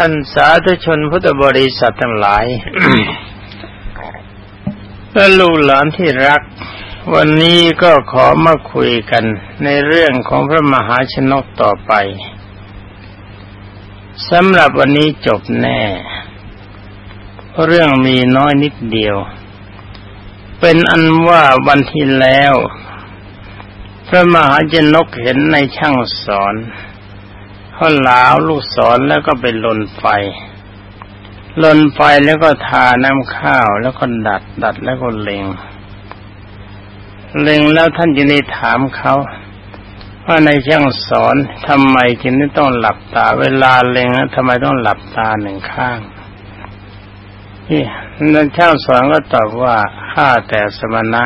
ท่านสาธุชนพุทธบริษัททั้งหลายและลูกหลานที่รัก วันนี้ก็ขอมาคุยกันในเรื่องของพระมหาชนกต่อไปสำหรับวันนี้จบแน่ เรื่องมีน้อยนิดเดียว เป็นอันว่าวันที่แล้ว พระมหาชนกเห็นในช่างสอน ขาหลาวลูกศรแล้วก็ไปลนไฟ ลนไฟแล้วก็ทาน้ำข้าวแล้วก็ดัดดัดแล้วก็เล็ง เล็งแล้วท่านจะได้ถามเขาว่าในช่างสอนทำไมจึงต้องหลับตา เวลาเล็งทำไมต้องหลับตาหนึ่งข้างนี่นั่นช่างสอนก็ตอบว่าข้าแต่สมณะ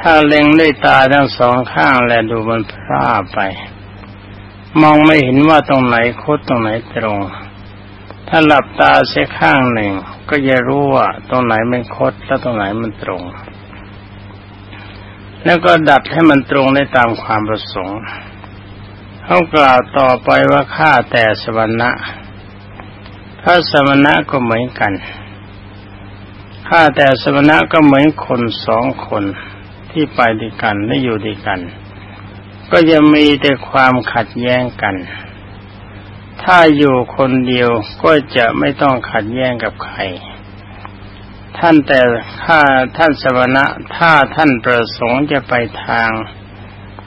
ถ้าเล็งด้วยตาทั้งสองข้างแลดูมันพร่าไป มองไม่เห็นว่าตรงไหนคดตรงไหนตรง ถ้าหลับตาเสียข้างหนึ่ง ก็จะรู้ว่าตรงไหนมันคดแล้วตรงไหนมันตรง แล้วก็ดัดให้มันตรงได้ตามความประสงค์เขากล่าวต่อไปว่าข้าแต่สวรรค์พระสมณะก็เหมือนกันข้าแต่สมณะก็เหมือนคนสองคนที่ไปด้วยกันและอยู่ด้วยกัน ก็จะมีแต่ความขัดแย้งกัน ถ้าอยู่คนเดียวก็จะไม่ต้องขัดแย้งกับใคร ท่านแต่ถ้าท่านสวนะถ้าท่านประสงค์จะไปทาง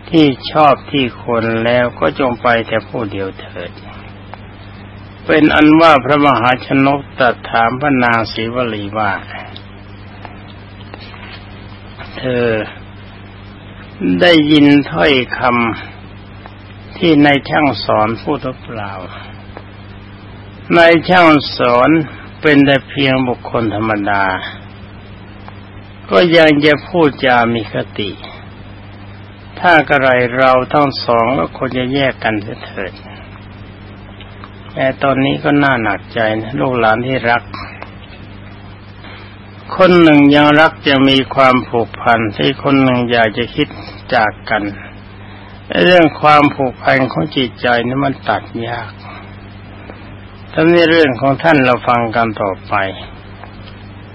ที่ชอบที่คนแล้วก็จงไปแต่ผู้เดียวเถิด เป็นอันว่าพระมหาชนกตัดถามพระนางศรีวลีว่า เธอ ได้ยินถ้อยคำที่ในช่างสอนพูดหรือเปล่าในช่างสอนเป็นแต่เพียงบุคคลธรรมดา ก็ยังจะพูดจามีคติ ถ้ากระไรเราทั้งสองก็ควรจะแยกกันเถิดแต่ตอนนี้ก็น่าหนักใจนะลูกหลานที่รัก คนหนึ่งยังรักจะมีความผูกพันที่คนหนึ่งอยากจะคิดจากกันเรื่องความผูกพันของจิตใจนี่มันตัดยากทั้งนี้เรื่องของท่านเราฟังกันต่อไป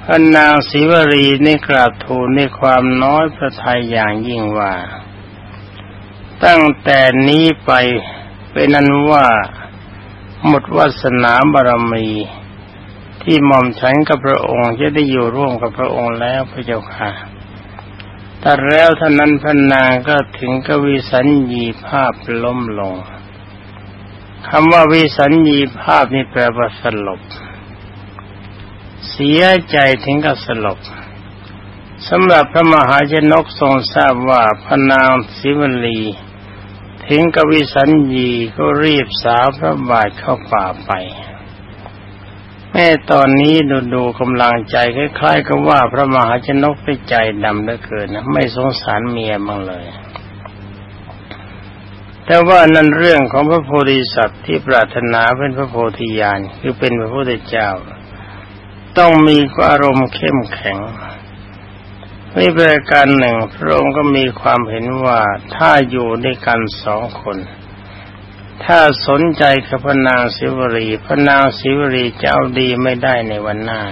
พระนางศิวรีนี่กราบทูลในความน้อยพระทัยอย่างยิ่งว่า ตั้งแต่นี้ไปเป็นนั้นว่า หมดวาสนาบารมี ที่หม่อมฉันกับพระองค์จะได้อยู่ร่วมกับพระองค์แล้วพระเจ้าค่ะแต่แล้วท่านั้นพนางก็ถึงกวิสัญญีภาพล้มลงคำว่าวิสัญญีภาพนี่แปลว่าสลบ เสียใจถึงกับสลบสำหรับพระมหาชนกทรงทราบว่าพนางศิวลีถึงกวิสัญญีก็รีบสาวพระบาทเข้าป่าไป แม่ตอนนี้ดูดูกำลังใจคล้ายๆกับว่าพระมหาชนกไปใจดำเหลือเกินนะไม่สงสารเมียบ้างเลย แต่ว่านั่นเรื่องของพระโพธิสัตว์ที่ปรารถนาเป็นพระโพธิญาณคือเป็นพระพุทธเจ้า ต้องมีอารมณ์เข้มแข็งไม่ปรการหนึ่งพระองค์ก็มีความเห็นว่าถ้าอยู่ด้วยกันสองคน ถ้าสนใจกับพระนางศิวรีพระนางศิวรีจะเอาดีไม่ได้ในวันหน้า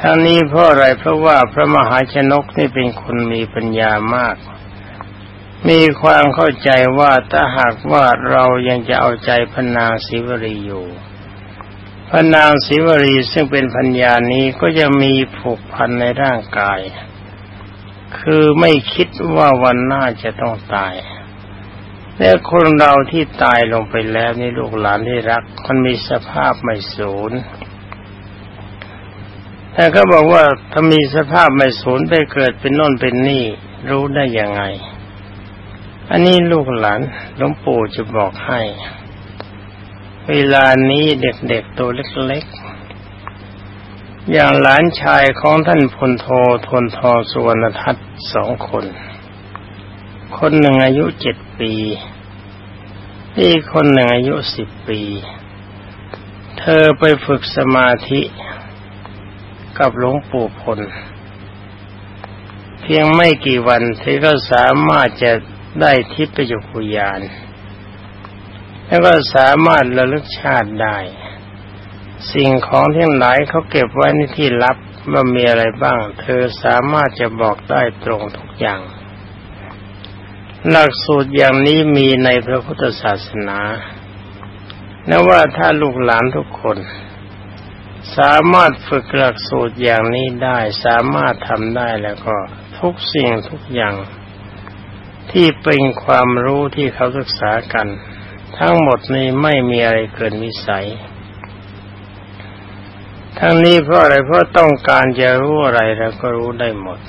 ทั้งนี้เพราะอะไรเพราะว่าพระมหาชนกนี่เป็นคนมีปัญญามาก มีความเข้าใจว่าถ้าหากว่าเรายังจะเอาใจพระนางศิวรีอยู่พระนางศิวรีซึ่งเป็นพัญญานี้ก็จะมีผูกพันในร่างกาย คือไม่คิดว่าวันหน้าจะต้องตาย และคนเราที่ตายลงไปแล้วนี่ลูกหลานที่รัก มันมีสภาพไม่สูญแต่เขาบอกว่าถ้ามีสภาพไม่สูญไปเกิดเป็นน่นเป็นนี่ รู้ได้ยังไง อันนี้ลูกหลานหลวงปู่จะบอกให้ เวลานี้เด็กๆตัวเล็กๆ อย่างหลานชายของท่านพลโททนทอสุวรรณทัตสองคน คนหนึ่งอายุเจ็ดปี อีกคนหนึ่งอายุสิบปี เธอไปฝึกสมาธิกับหลวงปู่พล เพียงไม่กี่วันเธอก็สามารถจะได้ทิพยคุยาน แล้วก็สามารถระลึกชาติได้ สิ่งของที่หลายเขาเก็บไว้ในที่ลับว่ามีอะไรบ้าง เธอสามารถจะบอกได้ตรงทุกอย่าง หลักสูตรอย่างนี้มีในพระพุทธศาสนาและว่าถ้าลูกหลานทุกคน สามารถฝึกหลักสูตรอย่างนี้ได้ สามารถทำได้แล้วก็ ทุกสิ่งทุกอย่าง ที่เป็นความรู้ที่เขาศึกษากัน ทั้งหมดนี้ไม่มีอะไรเกินวิสัย ทั้งนี้เพราะอะไรเพราะต้องการจะรู้อะไรเราก็รู้ได้หมด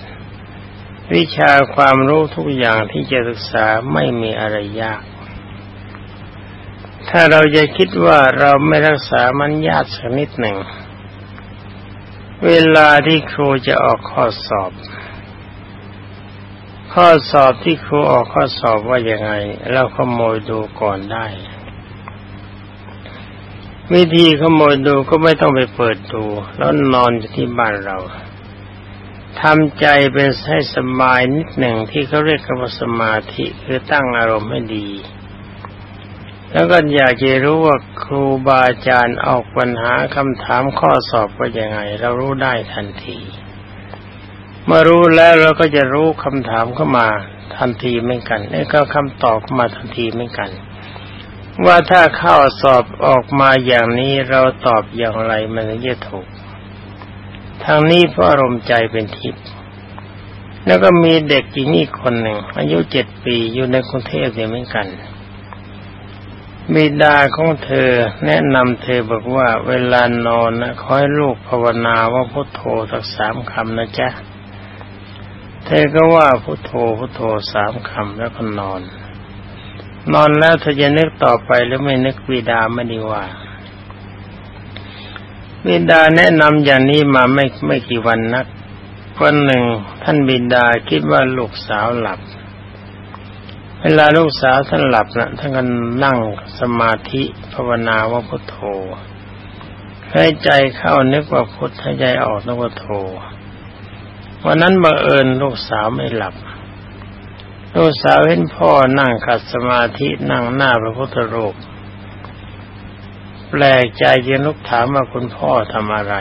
วิชาความรู้ทุกอย่างที่จะศึกษาไม่มีอะไรยาก ถ้าเราจะคิดว่าเราไม่รักษามันญาติสักนิดหนึ่ง เวลาที่ครูจะออกข้อสอบ ข้อสอบที่ครูออกข้อสอบว่ายังไง เราขโมยดูก่อนได้ วิธีขโมยดูก็ไม่ต้องไปเปิดดู แล้วนอนอยู่ที่บ้านเรา ทำใจเป็นให้สบายนิดหนึ่งที่เขาเรียกว่าสมาธิคือตั้งอารมณ์ให้ดี แล้วก็อยากจะรู้ว่าครูบาอาจารย์ออกปัญหาคำถามข้อสอบว่ายังไง เรารู้ได้ทันที เมื่อรู้แล้วเราก็จะรู้คำถามเข้ามาทันทีเหมือนกันแล้วก็คำตอบเข้ามาทันทีเหมือนกัน ว่าถ้าข้อสอบออกมาอย่างนี้เราตอบอย่างไรมันจะถูก ทางนี้เพราะอารมณ์ใจเป็นทิพย์แล้วก็มีเด็กหญิงอีกคนหนึ่ง อายุเจ็ดปีอยู่ในกรุงเทพเหมือนกันบิดาของเธอแนะนำเธอบอกว่าเวลานอนนะขอให้ลูกภาวนาว่าพุทโธสักสามคำนะจ๊ะ เธอก็ว่าพุทโธพุทโธสามคำแล้วก็นอน นอนแล้วเธอจะนึกต่อไปหรือไม่นึกบิดาไม่ดีว่า บิดาแนะนำอย่างนี้มาไม่ไม่กี่วันนักวันหนึ่งท่านบิดาคิดว่าลูกสาวหลับ เวลาลูกสาวท่านหลับนะท่านก็นั่งสมาธิภาวนาว่าพุทโธให้ใจเข้านึกว่าพุทธให้ใจออกนึกว่าโธวันนั้นบังเอิญลูกสาวไม่หลับ ลูกสาวเห็นพ่อนั่งขัดสมาธินั่งหน้าพระพุทธรูป แปลกใจจึงลุกถามว่าคุณพ่อทำอะไร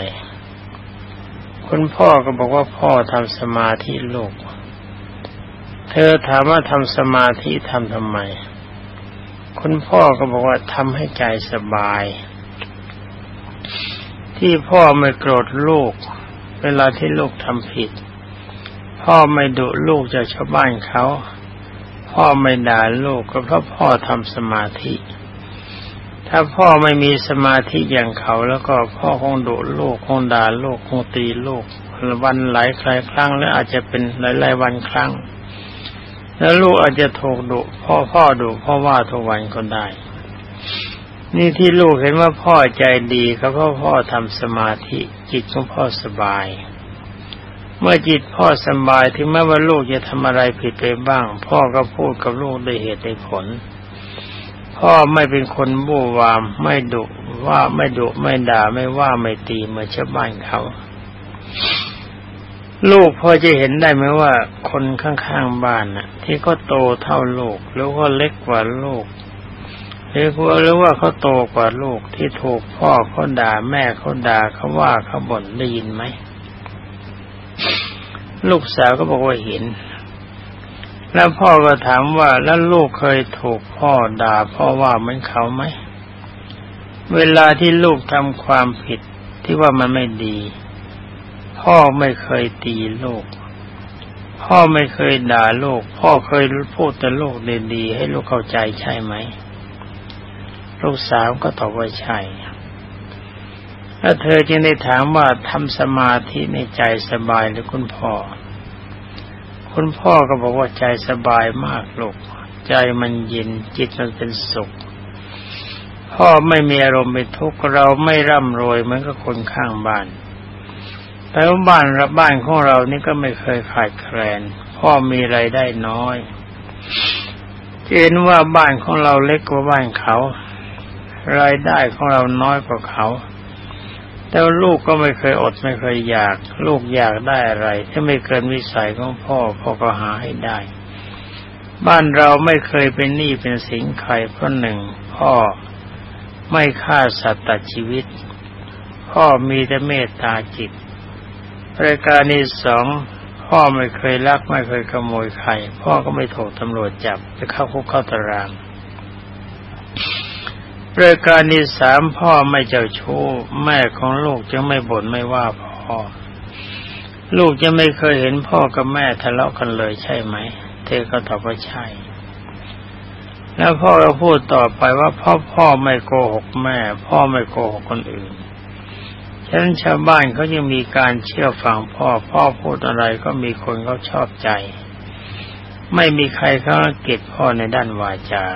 คุณพ่อก็บอกว่าพ่อทำสมาธิลูก เธอถามว่าทำสมาธิทำทำไม คุณพ่อก็บอกว่าทำให้ใจสบาย ที่พ่อไม่โกรธลูก เวลาที่ลูกทำผิด พ่อไม่ดุลูกจากชาวบ้านเขา พ่อไม่ด่าลูกก็เพราะพ่อทำสมาธิ ถ้าพ่อไม่มีสมาธิอย่างเขาแล้วก็พ่อคงดุลูกคงด่าลูกคงตีลูกวันหลายคลายครั้งและอาจจะเป็นหลายๆวันครั้ง แล้วลูกอาจจะถูกดุพ่อพ่อดุพ่อว่าทุกวันก็ได้ นี่ที่ลูกเห็นว่าพ่อใจดีเขาก็พ่อทำสมาธิจิตของพ่อสบาย เมื่อจิตพ่อสบายถึงแม้ว่าลูกจะทำอะไรผิดไปบ้าง พ่อก็พูดกับลูกด้วยเหตุด้วยผล พ่อไม่เป็นคนบู้วาม ไม่ดุว่าไม่ดุไม่ด่าไม่ว่าไม่ตีเหมือนชาวบ้านเขา ลูกพอจะเห็นได้ไหมว่า คนข้างๆบ้านน่ะ ที่เขาโตเท่าลูกหรือว่าเล็กกว่าลูกหรือว่าหรือว่าเขาโตกว่าลูกที่ถูกพ่อเขาด่าแม่เขาด่าเขาว่าเขาบ่นได้ยินไหมลูกสาวก็บอกว่าเห็น แล้วพ่อก็ถามว่าแล้วลูกเคยถูกพ่อด่าพ่อว่าเหมือนเขาไหม เวลาที่ลูกทำความผิดที่ว่ามันไม่ดี พ่อไม่เคยตีลูก พ่อไม่เคยด่าลูก พ่อเคยพูดแต่ลูกดีๆให้ลูกเข้าใจใช่ไหม ลูกสาวก็ตอบว่าใช่แล้วเธอจึงได้ถามว่าทำสมาธิในใจสบายหรือคุณพ่อ คุณพ่อก็บอกว่าใจสบายมากลูกใจมันเย็นจิตมันเป็นสุข พ่อไม่มีอารมณ์เป็นทุกข์เราไม่ร่ำรวยเหมือนกับคนข้างบ้าน แต่ว่าบ้านรับบ้านของเรานี่ก็ไม่เคยขาดแคลน พ่อมีไรายได้น้อยเห็นว่าบ้านของเราเล็กกว่าบ้านเขา รายได้ของเราน้อยกว่าเขา แต่ลูกก็ไม่เคยอดไม่เคยอยาก ลูกอยากได้อะไร ถ้าไม่เกินวิสัยของพ่อพ่อก็หาให้ได้ บ้านเราไม่เคยเป็นหนี้เป็นสินใครเพราะหนึ่ง พ่อไม่ฆ่าสัตว์ตัดชีวิต พ่อมีแต่เมตตาจิตรายการที่สองพ่อไม่เคยลักไม่เคยขโมยใคร พ่อก็ไม่ถูกตำรวจจับจะเข้าคุกเข้าตาราง รายการที่สามพ่อไม่เจ้าชู้แม่ของลูกจึงไม่บ่นไม่ว่าพ่อ ลูกจะไม่เคยเห็นพ่อกับแม่ทะเลาะกันเลยใช่ไหม เธอก็ตอบว่าใช่ แล้วพ่อก็พูดต่อไปว่าพ่อพ่อไม่โกหกแม่ พ่อไม่โกหกคนอื่นฉะนั้นชาวบ้านเขายังมีการเชื่อฟังพ่อ พ่อพูดอะไรก็มีคนเขาชอบใจ ไม่มีใครเขาเกลียดพ่อในด้านวาจา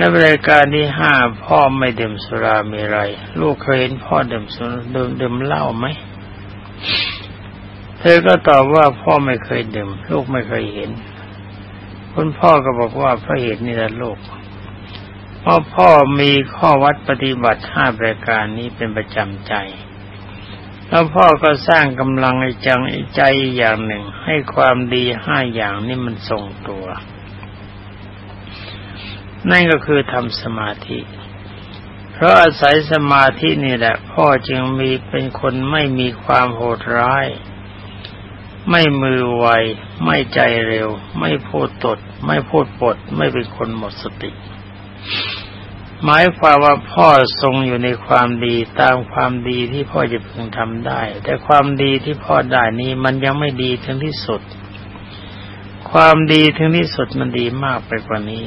และรายการที่ห้าพ่อไม่ดื่มสุรามีไร ลูกเคยเห็นพ่อดื่มสุราดื่มดื่มเหล้าไหมเธอก็ตอบว่าพ่อไม่เคยดื่ม ลูกไม่เคยเห็น คุณพ่อก็บอกว่าพระเหตุนี่แหละลูกเพราะพ่อมีข้อวัดปฏิบัติห้าประการนี้เป็นประจำใจ แล้วพ่อก็สร้างกำลังใจังใจอย่างหนึ่ง ให้ความดีห้าอย่างนี้มันทรงตัว นั่นก็คือทำสมาธิ เพราะอาศัยสมาธินี่แหละ พ่อจึงมีเป็นคนไม่มีความโหดร้าย ไม่มือไว ไม่ใจเร็ว ไม่พูดตด ไม่พูดปด ไม่เป็นคนหมดสติ หมายความว่าพ่อทรงอยู่ในความดีตามความดีที่พ่อจะพึงทำได้ แต่ความดีที่พ่อได้นี้มันยังไม่ดีถึงที่สุด ความดีถึงที่สุดมันดีมากไปกว่านี้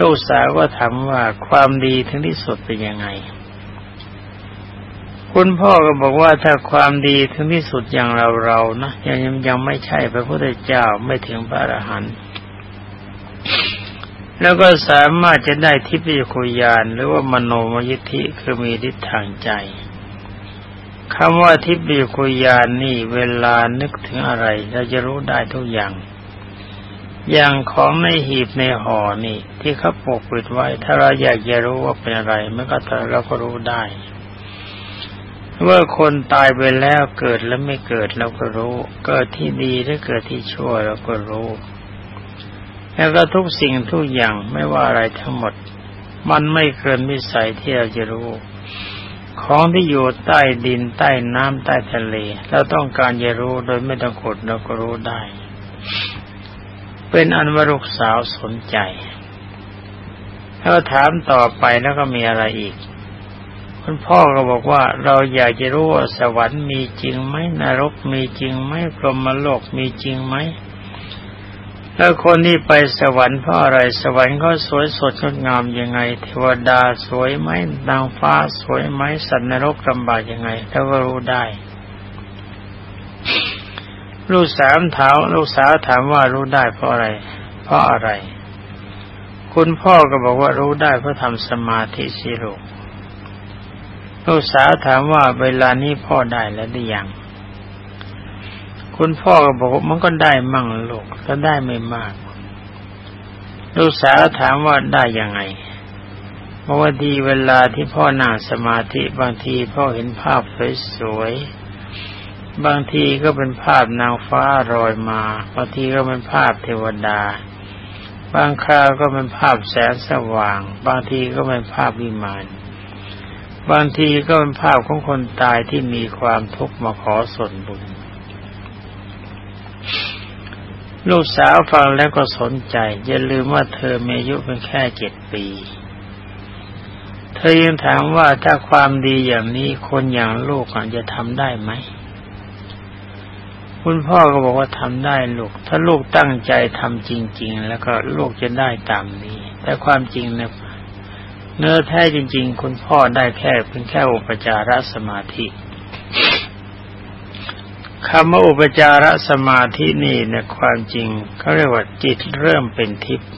ลูกสาวก็ถามว่าความดีถึงที่สุดเป็นยังไง คุณพ่อก็บอกว่าถ้าความดีถึงที่สุดอย่างเราเรานะยังยังไม่ใช่พระพุทธเจ้าไม่ถึงพระอรหันต์แล้วก็สามารถจะได้ทิพยคุยานหรือว่ามโนมยิทธิคือมีทิศทางใจคำว่าทิพยคุยานนี่เวลานึกถึงอะไรเราจะรู้ได้ทุกอย่าง อย่างของในหีบในห่อนี่ ที่เขาปกปิดไว้ ถ้าเราอยากจะรู้ว่าเป็นอะไรมันก็เราก็รู้ได้ว่าคนตายไปแล้วเกิดแล้วไม่เกิดเราก็รู้ เกิดที่ดีหรือเกิดที่ชั่วเราก็รู้ แล้วก็ทุกสิ่งทุกอย่างไม่ว่าอะไรทั้งหมด มันไม่เกินวิสัยที่เราจะรู้ ของที่อยู่ใต้ดินใต้น้ำใต้ทะเลเราต้องการจะรู้โดยไม่ต้องกดเราก็รู้ได้ เป็นอันวรุกสาวสนใจถ้าถามต่อไปแล้วก็มีอะไรอีก คุณพ่อก็บอกว่าเราอยากจะรู้ว่าสวรรค์มีจริงไหมนรกมีจริงไหมพรหมโลกมีจริงไหมแล้วคนที่ไปสวรรค์เพราะอะไรสวรรค์เขาสวยสดงดงามยังไง เทวดาสวยไหมนางฟ้าสวยไหมสัตว์นรกลำบากยังไงเราก็รู้ได้ ลูกสามถามลูกสาวถามว่ารู้ได้เพราะอะไร เพราะอะไร คุณพ่อก็บอกว่ารู้ได้เพราะทำสมาธิสิลูกลูกสาวถามว่าเวลานี้พ่อได้แล้วหรือยังคุณพ่อก็บอกมันก็ได้มั่งลูกก็ได้ไม่มาก ลูกสาวถามว่าได้ยังไงเพราะว่าดีเวลาที่พ่อนั่งสมาธิบางทีพ่อเห็นภาพสวยๆ บางทีก็เป็นภาพนางฟ้ารอยมา บางทีก็เป็นภาพเทวดา บางคราวก็เป็นภาพแสงสว่าง บางทีก็เป็นภาพวิมาน บางทีก็เป็นภาพของคนตายที่มีความทุกข์มาขอส่วนบุญ ลูกสาวฟังแล้วก็สนใจ อย่าลืมว่าเธอมีอายุเป็นแค่เจ็ดปี เธอยังถามว่าถ้าความดีอย่างนี้คนอย่างลูกอาจจะทำได้ไหม คุณพ่อก็บอกว่าทำได้ลูก ถ้าลูกตั้งใจทำจริง ๆ แล้วก็ลูกจะได้ตามนี้ แต่ความจริงเนี่ยเนื้อแท้จริง ๆ คุณพ่อได้แค่เพียงแค่อุปจารสมาธิคำว่าอุปจารสมาธินี่เนี่ยความจริงเขาเรียกว่าจิตเริ่มเป็นทิพย์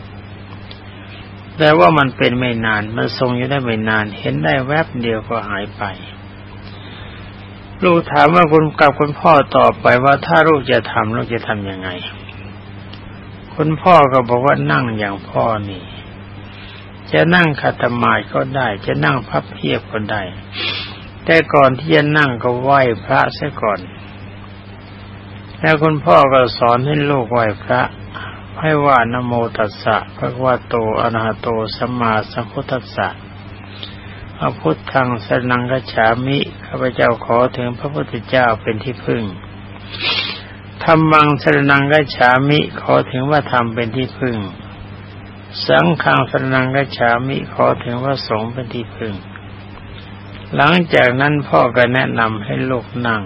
แต่ว่ามันเป็นไม่นาน มันทรงอยู่ได้ไม่นาน เห็นได้แวบเดียวก็หายไป ลูกถามว่าคุณกับคุณพ่อตอบไปว่าถ้าลูกจะทำลูกจะทำยังไง คุณพ่อก็บอกว่านั่งอย่างพ่อนี่ จะนั่งขัตมาดก็ได้ จะนั่งพับเพียบก็ได้ แต่ก่อนที่จะนั่งก็ไหว้พระซะก่อน แล้วคุณพ่อก็สอนให้ลูกไหว้พระให้ว่านโมตัสสะพระวาโตอนาโตสัมมาสัมพุทธัสสะ พระพุทธังสนังกฉามิข้าพเจ้าขอถึงพระพุทธเจ้าเป็นที่พึ่งธรรมังสนังกฉามิขอถึงว่าธรรมเป็นที่พึ่ง สังฆังสนังกฉามิขอถึงว่าสงฆ์เป็นที่พึ่ง หลังจากนั้นพ่อก็แนะนำให้ลูกนั่ง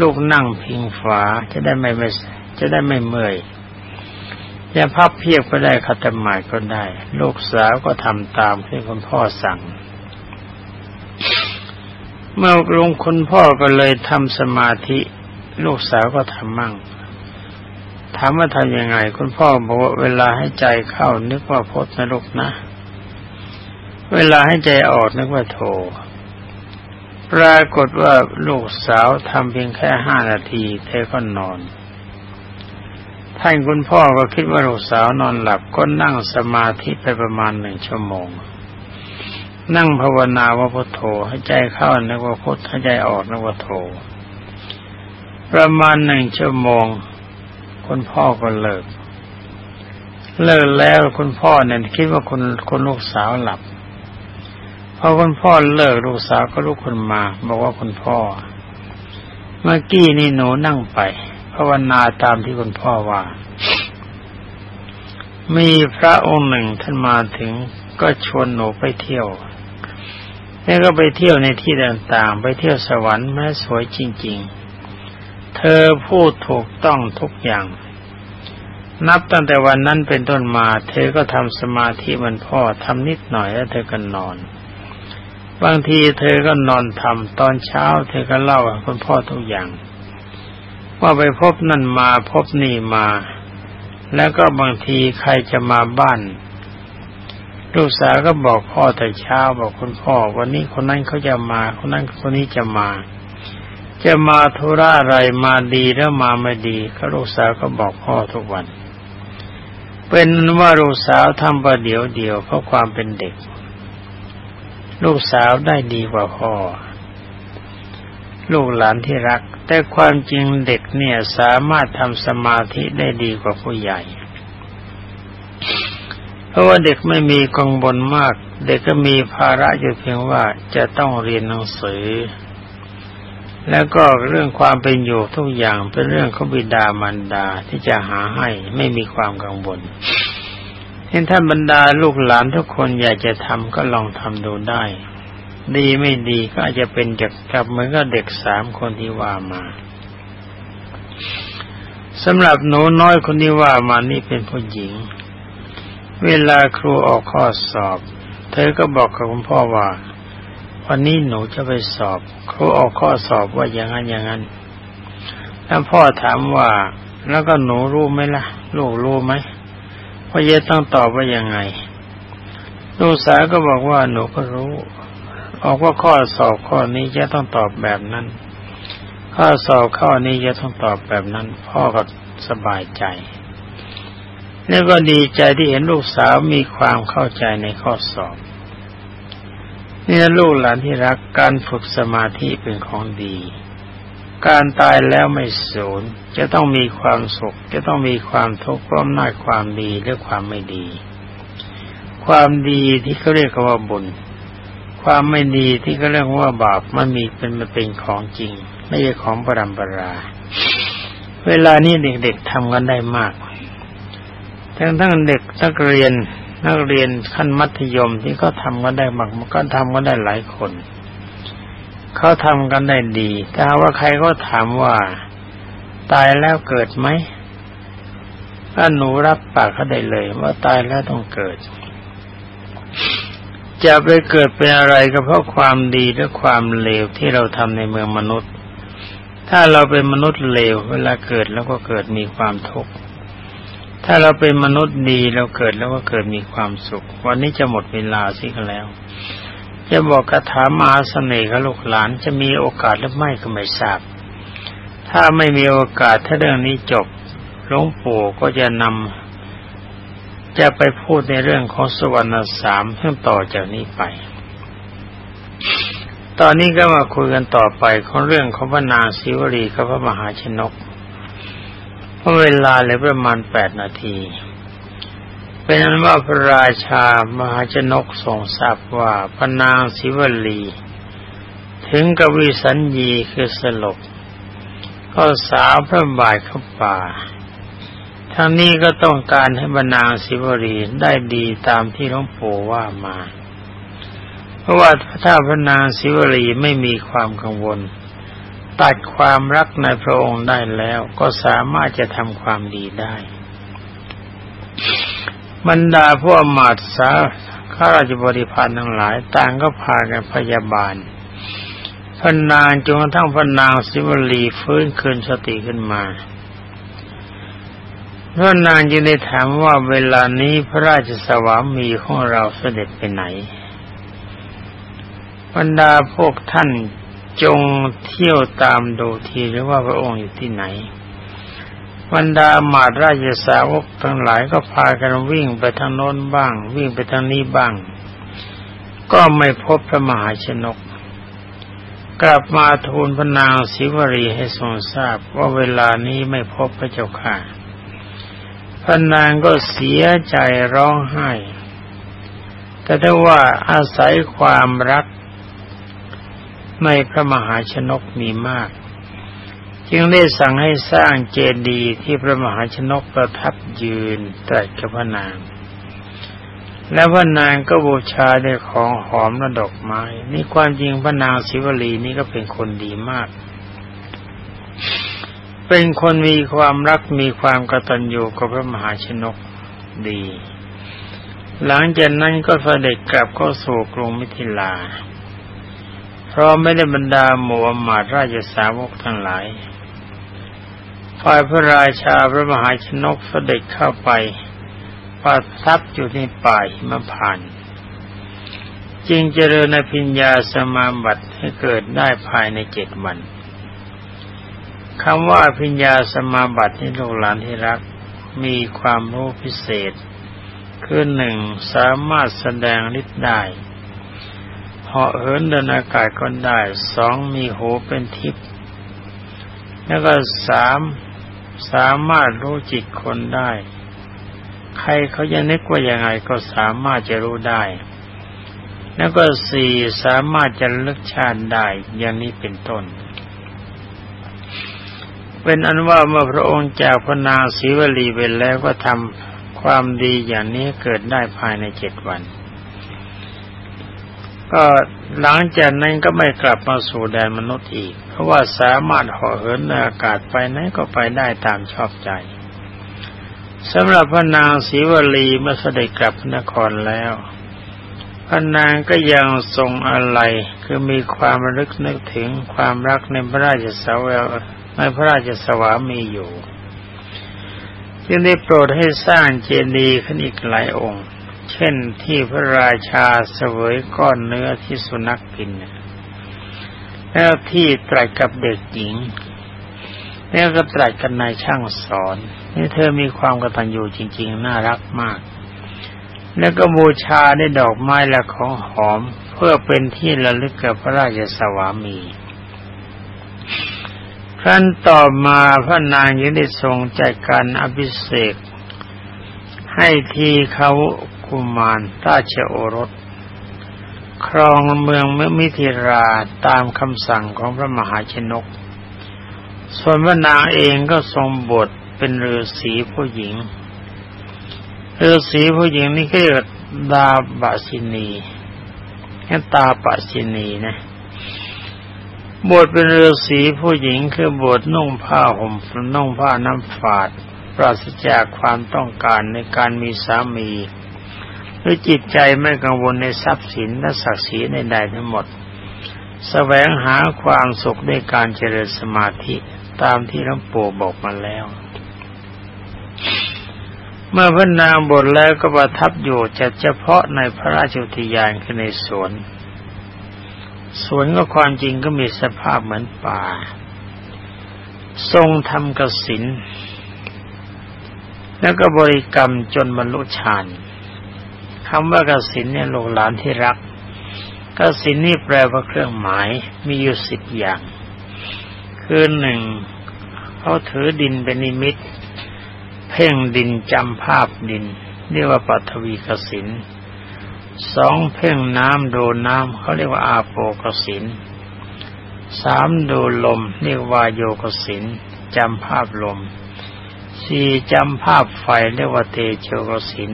ลูกนั่งพิงฝาจะได้ไม่ไม่จะได้ไม่เมื่อย จะพับเพียบก็ได้คัตหมายก็ได้ ลูกสาวก็ทำตามที่คุณพ่อสั่ง เมื่อลงคุณพ่อก็เลยทำสมาธิ ลูกสาวก็ทำมั่งถามว่าทำยังไง คุณพ่อบอกว่าเวลาให้ใจเข้านึกว่าพดนะลูกนะ เวลาให้ใจออกนึกว่าโทปรากฏว่าลูกสาวทำเพียงแค่ห้านาทีเธอก็นอน ท่านคุณพ่อก็คิดว่าลูกสาวนอนหลับก็นั่งสมาธิไปประมาณหนึ่งชั่วโมง นั่งภาวนาว่าพุทโธให้ใจเข้านึกว่าพุทให้ใจออกนึกว่าโธประมาณหนึ่งชั่วโมง คุณพ่อก็เลิก เลิกแล้วคุณพ่อเนี่ยคิดว่าคุณคุณลูกสาวหลับพอคุณพ่อเลิกลูกสาวก็ลุกขึ้นมา บอกว่าคุณพ่อ เมื่อกี้นี่หนูนั่งไป ภาวนาตามที่คุณพ่อว่า มีพระองค์หนึ่งท่านมาถึงก็ชวนหนูไปเที่ยว แล้วก็ไปเที่ยวในที่ต่างๆ ไปเที่ยวสวรรค์แม้สวยจริง ๆ เธอพูดถูกต้องทุกอย่าง นับตั้งแต่วันนั้นเป็นต้นมา เธอก็ทำสมาธิมันพ่อทำนิดหน่อยแล้วเธอก็นอน บางทีเธอก็นอนทำตอนเช้า เธอก็เล่าคุณพ่อทุกอย่าง ว่าไปพบนั่นมาพบนี่มา แล้วก็บางทีใครจะมาบ้านลูกสาวก็บอกพ่อแต่เช้าบอกคุณพ่อ วันนี้คนนั้นเขาจะมาคนนั้นคนนี้จะมา จะมาธุระอะไรมาดีแล้วมาไม่ดีก็ลูกสาวก็บอกพ่อทุกวัน เป็นว่าลูกสาวทำประเดี๋ยวเดียวเพราะความเป็นเด็ก ลูกสาวได้ดีกว่าพ่อ ลูกหลานที่รัก แต่ความจริงเด็กเนี่ยสามารถทำสมาธิได้ดีกว่าผู้ใหญ่ เพราะว่าเด็กไม่มีกังวลมาก เด็กก็มีภาระอยู่เพียงว่าจะต้องเรียนหนังสือ แล้วก็เรื่องความเป็นอยู่ทุกอย่างเป็นเรื่องของบิดามารดาที่จะหาให้ไม่มีความกังวลเห็นท่านบรรดาลูกหลานทุกคนอยากจะทำก็ลองทำดูได้ ดีไม่ดีก็อาจจะเป็นจากกับเหมือนกับเด็กสามคนที่ว่ามาสำหรับหนูน้อยคนที่ว่ามานี่เป็นผู้หญิง เวลาครูออกข้อสอบ เธอก็บอกกับคุณพ่อว่า วันนี้หนูจะไปสอบ ครูออกข้อสอบว่าอย่างนั้นอย่างนั้นแล้วพ่อถามว่าแล้วก็หนูรู้ไหมล่ะ ลูกรู้ไหมพ่อเยต้องตอบว่ายังไง ลูกสาวก็บอกว่าหนูก็รู้ ออกว่าข้อสอบข้อนี้จะต้องตอบแบบนั้น ข้อสอบข้อนี้จะต้องตอบแบบนั้น พ่อก็สบายใจ แล้วก็ดีใจที่เห็นลูกสาวมีความเข้าใจในข้อสอบนี่ลูกหลานที่รักการฝึกสมาธิเป็นของดี การตายแล้วไม่สูญจะต้องมีความสุข จะต้องมีความทุกข์ร้อมหน้าความดีและความไม่ดี ความดีที่เขาเรียกว่าบุญ ความไม่ดีที่เขาเรียกว่าบาปมันมีเป็นมันเป็นของจริง ไม่ใช่ของปรำปรา เวลานี้เด็กๆทำกันได้มาก ทั้งทั้งเด็กนักเรียนนักเรียนขั้นมัธยมที่เขาทำกันได้มากมันก็ทำกันได้หลายคนเขาทำกันได้ดีถ้าว่าใครก็ถามว่าตายแล้วเกิดไหมถ้าหนูรับปากเขาได้เลย ว่าตายแล้วต้องเกิด จะไปเกิดเป็นอะไรก็เพราะความดีและความเลวที่เราทำในเมืองมนุษย์ ถ้าเราเป็นมนุษย์เลวเวลาเกิดแล้วก็เกิดมีความทุกข์ ถ้าเราเป็นมนุษย์ดีเราเกิดแล้วก็เกิดมีความสุข วันนี้จะหมดเวลาสิกันแล้ว จะบอกคาถามหาเสน่ห์กับลูกหลานจะมีโอกาสหรือไม่ก็ไม่ทราบ ถ้าไม่มีโอกาสถ้าเรื่องนี้จบหลวงปู่ก็จะนำ จะไปพูดในเรื่องของสวรรค์สามเพิ่มต่อจากนี้ไป ตอนนี้ก็มาคุยกันต่อไปของเรื่องของพระนางศิวรีกับพระมหาชนกเพราะเวลาเหลือประมาณแปดนาทีเป็นนั้นว่าพระราชามหาชนกทรงทราบว่าพระนางศิวลี ถึงกับวิสัญญีคือสลบ ก็สาวพระบาทเข้าป่า ทั้งนี้ก็ต้องการให้บรรนางศิวรีได้ดีตามที่หลวงปู่ว่ามา เพราะว่าถ้าพระนางศิวรีไม่มีความกังวล ตัดความรักในพระองค์ได้แล้วก็สามารถจะทำความดีได้บรรดาพวกมาตสาข้าราชบริพารทั้งหลายต่างก็พากันพยาบาลพนางจนกระทั่งพนางศิวลีฟื้นคืนสติขึ้นมา พระนางจึงได้ถามว่าเวลานี้พระราชสวามีของเราเสด็จไปไหนบรรดาพวกท่านจงเที่ยวตามดูทีหรือว่าพระองค์อยู่ที่ไหนบรรดามาดราชสาวกทั้งหลายก็พากันวิ่งไปทางโน้นบ้าง วิ่งไปทางนี้บ้าง ก็ไม่พบพระมหาชนก กลับมาทูลพระนางศิวรีให้ทรงทราบว่าเวลานี้ไม่พบพระเจ้าค่ะ พระนางก็เสียใจร้องไห้ แต่ถ้ว่าอาศัยความรักในพระมหาชนกมีมาก จึงได้สั่งให้สร้างเจดีย์ที่พระมหาชนกประทับยืนตรัสกับพระนาง และพระนางก็บูชาด้วยของหอมและดอกไม้ นี่ความจริงพระนางศิวลีนี่ก็เป็นคนดีมาก เป็นคนมีความรักมีความกตัญญูกับพระมหาชนกดี หลังจากนั้นก็เสด็จกลับเข้าสู่กรุงมิถิลา เพราะไม่ได้บรรดาหมู่อมาตราชสาวกทั้งหลาย ฝ่ายพระราชาพระมหาชนกเสด็จเข้าไปประทับอยู่ในป่าหิมพานจึงเจริญพิญญาสมาบัติให้เกิดได้ภายในเจ็ดวัน คำว่าพิญญาสมาบัติที่ลูกหลานที่รัก มีความรู้พิเศษ คือหนึ่งสามารถแสดงฤทธิ์ได้เหาะเหินเดินอากาศก็ได้สองมีหูเป็นทิพย์แล้วก็สามสามารถรู้จิตคนได้ ใครเขาจะนึกว่ายังไงก็สามารถจะรู้ได้ แล้วก็สี่สามารถจะลึกชาติได้อย่างนี้เป็นต้น เป็นอันว่าเมื่อพระองค์จากพนางศรีวลีไปแล้วก็ทำความดีอย่างนี้เกิดได้ภายในเจ็ดวัน ก็หลังจากนั้นก็ไม่กลับมาสู่แดนมนุษย์อีก เพราะว่าสามารถห่อเหินในอากาศไปไหนก็ไปได้ตามชอบใจสำหรับพระนางศรีวลีเมื่อเสด็จกลับนครแล้วพระนางก็ยังทรงอะไรคือมีความรึกนึกถึงความรักในพระราชสาว ในพระราชสวามีอยู่ จึงได้โปรดให้สร้างเจดีย์ขึ้นอีกหลายองค์ เช่นที่พระราชาเสวยก้อนเนื้อที่สุนัขกิน แล้วที่ตรัสกับเด็กหญิง แล้วก็ตรัสกับนายช่างสอน นี่เธอมีความกตัญญูจริง ๆ น่ารักมาก แล้วก็บูชาได้ดอกไม้และของหอมเพื่อเป็นที่ระลึกกับพระราชสวามี ขั้นต่อมาพระนางยังได้ทรงจัดการอภิเษกให้ทีเขากุมารราชโอรส ครองเมืองเมื่อมิถิราตามคำสั่งของพระมหาชนก ส่วนพระนางเองก็ทรงบทเป็นฤาษีผู้หญิงฤาษีผู้หญิงนี่ก็เรียกดาบาสินีแค่ตาปาสินีนะ บวชเป็นฤาษีผู้หญิงคือบวชนุ่งผ้าห่มนุ่งผ้าน้ำฝาด ปราศจากความต้องการในการมีสามีหรือจิตใจไม่กังวลในทรัพย์สินและศักดิ์ศรีในใดทั้งหมดสแสวงหาความสุขในการเจริญสมาธิตามที่หลวงปู่บอกมาแล้ว เมื่อพระนางบทแล้วก็ประทับอยู่จะเฉพาะในพระราชอุทยานคือในสวน สวนก็ความจริงก็มีสภาพเหมือนป่า ทรงทำกสิน แล้วก็บริกรรมจนบรรลุฌานคำว่ากสินเนี่ยลูกหลานที่รักกสินนี่แปลว่าเครื่องหมายมีอยู่สิบอย่าง คือหนึ่งเขาถือดินเป็นนิมิต เพ่งดินจำภาพดินเรียกว่าปัทวีกสิน สองเพ่งน้ำดูน้ำเขาเรียกว่าอาโปกสินสามดูลมเรียกว่าโยกสินจำภาพลมสี่จำภาพไฟเรียกว่าเตโชกสิน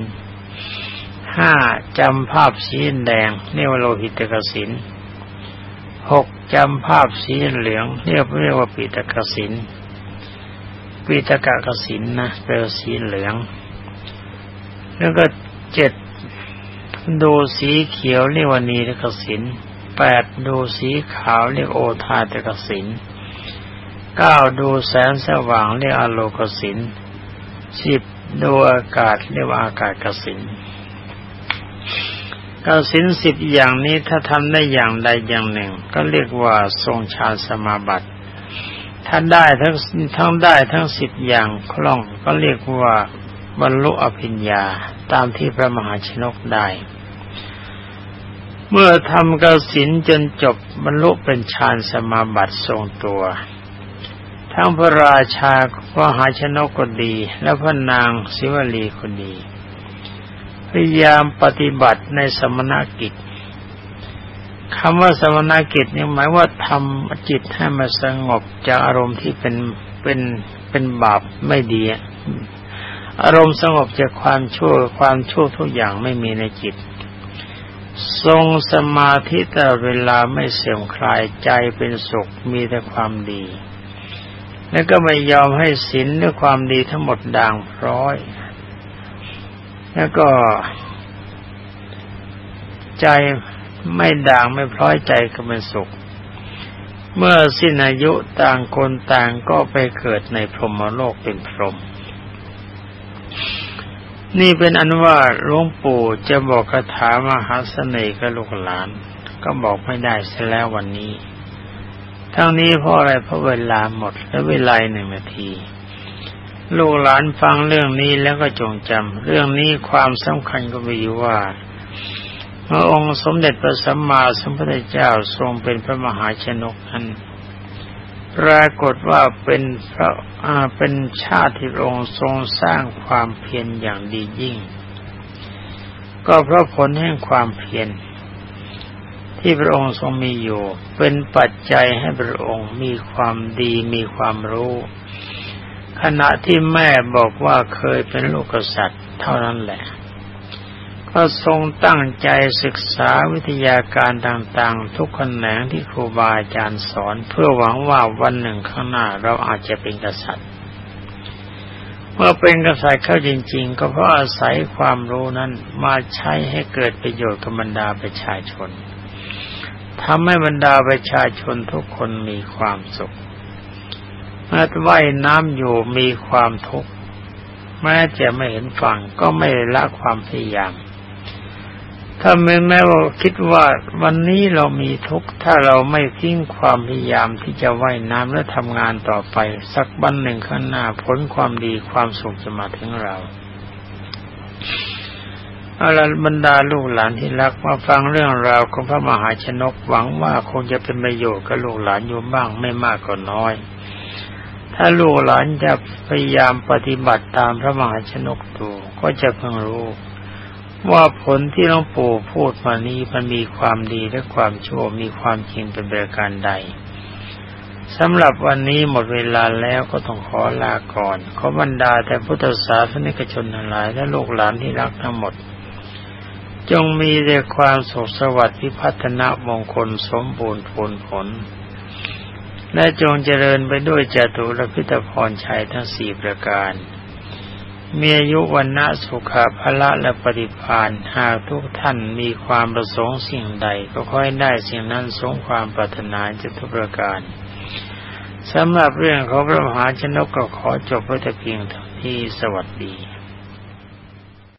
ห้าจำภาพสีแดงเรียกว่าโลหิตกสินหกจำภาพสีเหลืองเรียกเรียกว่าปิตกสินปิตกกสินนะเปลสีเหลือง แล้วก็เจ็ด ดูสีเขียวเรียกว่านีตกสินแปดดูสีขาวเรียกโอทาตกสินเก้าดูแสงสว่างเรียกอโลกสินสิบดูอากาศเรียกว่าอากาศกสินกสินสิบอย่างนี้ถ้าทำได้อย่างใดอย่างหนึ่ง ก็เรียกว่าทรงฌานสมาบัติถ้าได้ทั้งทั้งได้ทั้งสิบอย่างคล่องก็เรียกว่า บรรลุอภิญญาตามที่พระมหาชนกได้ เมื่อทำกสินจนจบบรรลุเป็นฌานสมาบัติทรงตัว ทั้งพระราชาพระหาชนกก็ดี และพระนางศิวลีก็ดี พยายามปฏิบัติในสมณกิจคำว่าสมณกิจนี่หมายว่าทำจิตให้มันสงบจากอารมณ์ที่เป็นเป็นเป็นบาปไม่ดี อารมณ์สงบจากความชั่วความชั่วทุกอย่างไม่มีในจิต ทรงสมาธิแต่เวลาไม่เสื่อมคลายใจเป็นสุขมีแต่ความดี แล้วก็ไม่ยอมให้ศีลด้วยความดีทั้งหมดด่างพร้อย แล้วก็ ใจไม่ด่างไม่พร้อยใจก็เป็นสุข เมื่อสิ้นอายุต่างคนต่างก็ไปเกิดในพรหมโลกเป็นพรหม นี่เป็นอันว่าหลวงปู่จะบอกคาถามหาเสน่ห์กับลูกหลาน ก็บอกไม่ได้เสียแล้ววันนี้ ทั้งนี้เพราะอะไรเพราะเวลาหมดและเวลาหนึ่งนาที ลูกหลานฟังเรื่องนี้แล้วก็จงจำเรื่องนี้ความสำคัญก็มีว่าพระองค์สมเด็จพระสัมมาสัมพุทธเจ้าทรงเป็นพระมหาชนกนั้น ปรากฏว่าเป็นพระเป็นชาติที่องค์ทรงสร้างความเพียรอย่างดียิ่ง ก็เพราะผลแห่งความเพียรที่พระองค์ทรงมีอยู่ เป็นปัจจัยให้พระองค์มีความดีมีความรู้ ขณะที่แม่บอกว่าเคยเป็นลูกกษัตริย์เท่านั้นแหละ ก็ทรงตั้งใจศึกษาวิทยาการต่างๆ ทุกแขนงที่ครูบาอาจารย์สอน เพื่อหวังว่าวันหนึ่งข้างหน้าเราอาจจะเป็นกษัตริย์ เมื่อเป็นกษัตริย์เข้าจริง ๆ ก็เพราะอาศัยความรู้นั้นมาใช้ให้เกิดประโยชน์กับบรรดาประชาชนทำให้บรรดาประชาชนทุกคนมีความสุขแม้ว่ายน้ำอยู่มีความทุกข์แม้จะไม่เห็นฝั่งก็ไม่ละความพยายาม ถ้าแม้แม้ว่าคิดว่าวันนี้เรามีทุกข์ถ้าเราไม่ทิ้งความพยายามที่จะว่ายน้ำและทำงานต่อไป สักวันหนึ่งข้างหน้าผลความดีความสุขจะมาถึงเราเอาละบรรดาลูกหลานที่รักมาฟังเรื่องราวของพระมหาชนกหวังว่าคงจะเป็นประโยชน์กับลูกหลานอยู่บ้างไม่มากก็น้อย ถ้าลูกหลานจะพยายามปฏิบัติตามพระมหาชนกดูก็จะเพิ่งรู้ ว่าผลที่หลวงปู่พูดมานี้มันมีความดีและความชั่วมีความจริงเป็นประการใดสำหรับวันนี้หมดเวลาแล้วก็ต้องขอลาก่อน ขอบรรดาแต่พุทธศาสนิกชนทั้งหลายและลูกหลานที่รักทั้งหมด จงมีแต่ความสุขสวัสดิ์พิพัฒนมงคลสมบูรณ์ผลผล และจงเจริญไปด้วยจตุรพิตพรชัยทั้งสี่ประการ มีอายุวันณะสุขภละและปฏิพานหากทุกท่านมีความประสงค์สิ่งใด ก็ค่อยได้สิ่งนั้นสงความปรารถนาจะทุกประการสำหรับเรื่องของพระมหาชนกก็ขอจบไว้แต่เพียงเท่านี้สวัสดี